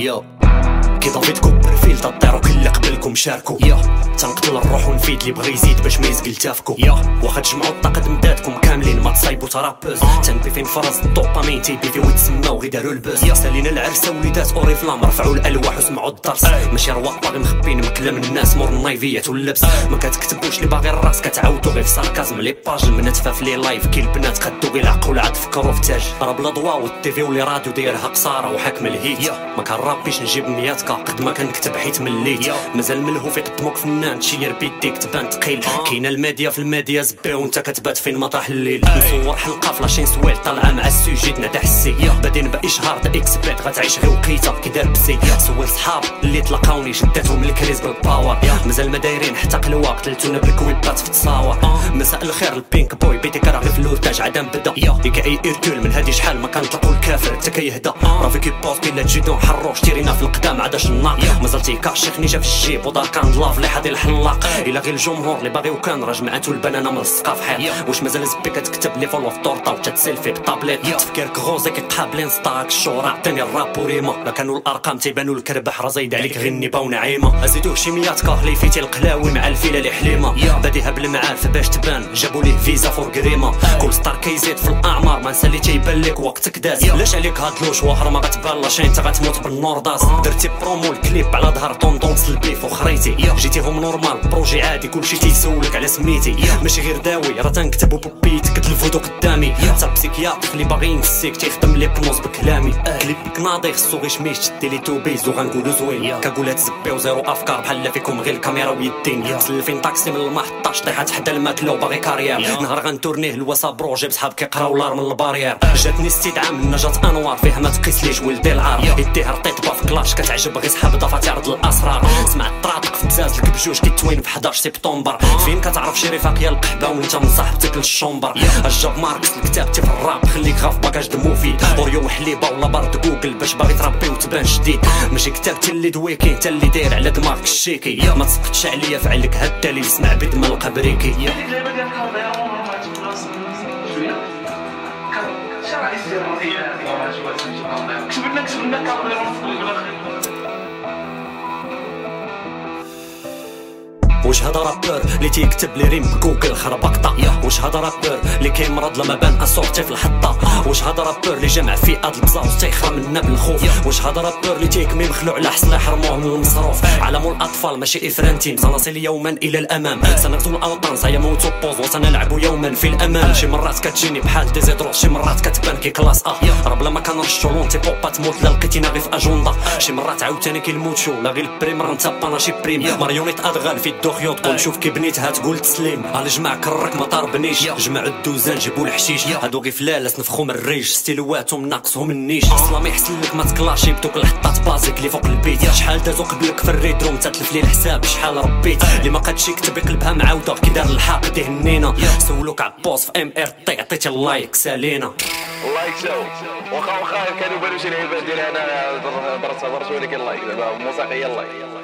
没有。كي ضافيتكم برفيل تطيرو كل قبلكم شاركو يا. تنقتل الروح ونفيد اللي بغى يزيد باش ما يزقل تافكو يا. واخا تجمعوا الطاقة مدادكم كاملين ما تصايبوا ترابوز. تنبي فين فرز الدوبامين تيبي في ويتسمى وغي داروا البوز. سالينا العرسة وليدات اوريفلام رفعوا الألواح وسمعوا الدرس. ماشي رواق باغي مخبين مكلام الناس مور النايفيات واللبس. ما كتكتبوش اللي باغي الراس كتعاودو غير في ساركازم. لي باج المنات في لي لايف كي البنات خدو غير العقل عاد فكروا في تاج راه بلا ضوا والتيفي ولي راديو دايرها قصارة وحاكم الهيت. ما كنرابيش نجيب مياتكا قد ما كنكتب حيت مليت. مازال ملهو في قدموك فنان تشير بيديك تبان تقيل. كاينة الميديا في الميديا زبي وانت كتبات فين ما طاح الليل نصور حلقه في لاشين سويل طالعة مع السوجي تنادى حسي. بادين باشهار دا اكسبريت غتعيش غير وقيته كي دار بسي سول صحاب اللي تلاقاوني شداتهم الكريز بالباور. مازال ما دايرين حتى قلوة قتلتونا بالكويبات في تصاور مساء الخير البينك بوي راه غير في اللوتاج عدم بدا. ديك أي ايركول من هادي شحال ما كنطلقوا الكافر حتى كيهدى راه في كيبوز كاين تجيدو حروش تيرينا في القدام عاداش النار مازال تيكا شيخني جا في الجيب ودار كان لاف اللي حاضي الحلاق إلا غير الجمهور اللي باغي وكان راه جمعاتو البنانة ملصقه في حيط. واش مازال زبي كتكتب لي فولو في طورطا وتتسيلفي بطابليت. تفكيرك غوزي كيقابلين ستاك الشهرة عطيني الراب وريما. لا كانوا الأرقام تيبانوا الكربح راه زايد عليك غير النبا ونعيمه أزيدوه شي ميات كاهلي فيتي القلاوي مع الفيلة اللي حليمة. باديها بالمعارف باش تبان. جابوا ليه فيزا فور كريمه كل ستار كيزيد في الأعمار. ما نسى اللي تيبان لك وقتك داز لاش عليك هاد لوش واخر ما غتبان. لا شي انت غتموت بالنور داز درتي برومو الكليب على ظهر طوندونس البيف وخريتي جيتيهم نورمال. بروجي عادي كلشي تيسولك على سميتي. ماشي غير داوي. راه تنكتب وبيت كتلفوتو قدامي. حتى بسيكياتر اللي باغي ينسيك تيخدم لي بنوز بكلامي. كليبك ناضي خصو غير شميش تدي لي توبيز وغنقولو زوين. كقولات زبي وزيرو أفكار. بحال فيكم غير الكاميرا ويدين. تسلفين طاكسي من المحطه طيحات حدا الماكله وباغي كارير نهار غنتورنيه الواسا بروجي بصحاب كيقراو لار من البارير جاتني استدعاء جات أنوار. فيه ما تقيس ليش ولدي العار. يديه رطيط كلاش كتعجب غير صحاب دفاتر الاسرار سمعت طراطق في بزاز لك بجوج كيتوين في 11 سبتمبر. فين كتعرف شي رفاق يا القحبة وانت من صاحبتك للشومبر الجاب ماركس الكتاب في الراب خليك غاف باكاج د مفيد أوريو وحليبة ولا بارد جوجل باش باغي تربي وتبان جديد. ماشي كتاب اللي دويكي انت اللي داير على دماغك الشيكي. ما تسقطش عليا فعلك هاد الدليل اسمع بدم القبريكي. كسبنا واش هذا رابور اللي تيكتب لي ريم بجوجل خربقطة واش هذا رابور اللي كيمرض لما بان اسورتي في الحطة واش هذا رابور اللي جمع فئات البزاوز تيخرى منا بالخوف واش هذا رابور اللي تيكمي مخلوع على حصل يحرموه من المصروف؟ عالم الاطفال ماشي افرانتين سنصل يوما إلى الأمام. سنغزو الأوطان. سيموت بوز وسنلعب يوما في الامان شي مرات كتجيني بحال ديزيدروس شي مرات كتبان كي كلاس آه راه بلا ما كنرشو لونتي بوبا تموت لا لقيتينا غير في اجوندا شي مرات عاوتاني كيلموتشو لا غير البريمر انت بانا شي بريم. ماريونيت أدغال في الدو خيوط تقول شوف كي بنيتها تقول تسليم. على جمع كرك ما طاربنيش جمع الدوزان جيبوا الحشيش. هادو غي فلالس نفخهم الريج ستيلواتهم ناقصهم النيش. أصلا ما يحسن لك ما تكلاشي بدوك الحطات بازيك اللي فوق البيت. شحال دازو قبلك في الريدروم تتلف لي الحساب شحال ربيت. اللي ما قادش يكتب يقلبها معاودة. كي دار الحاق تهنينا سولوك عبوس في إم إر تي. عطيتي اللايك سالينا. اللايك شو؟ واخا واخا كانوا بانوا شي لعيبات ديال أنا درت ولكن اللايك. دابا موسيقية اللايك.